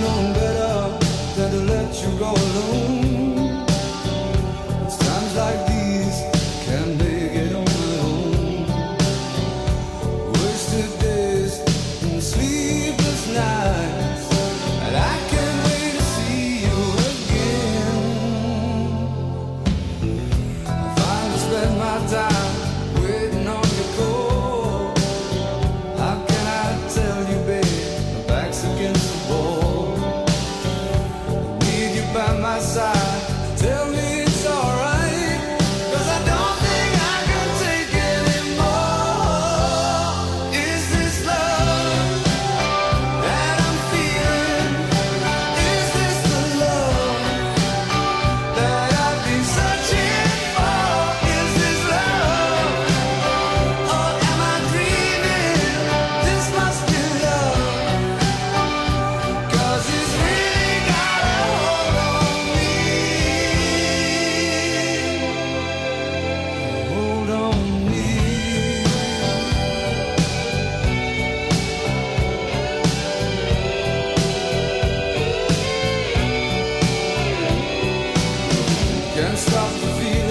no Can't stop the feeling.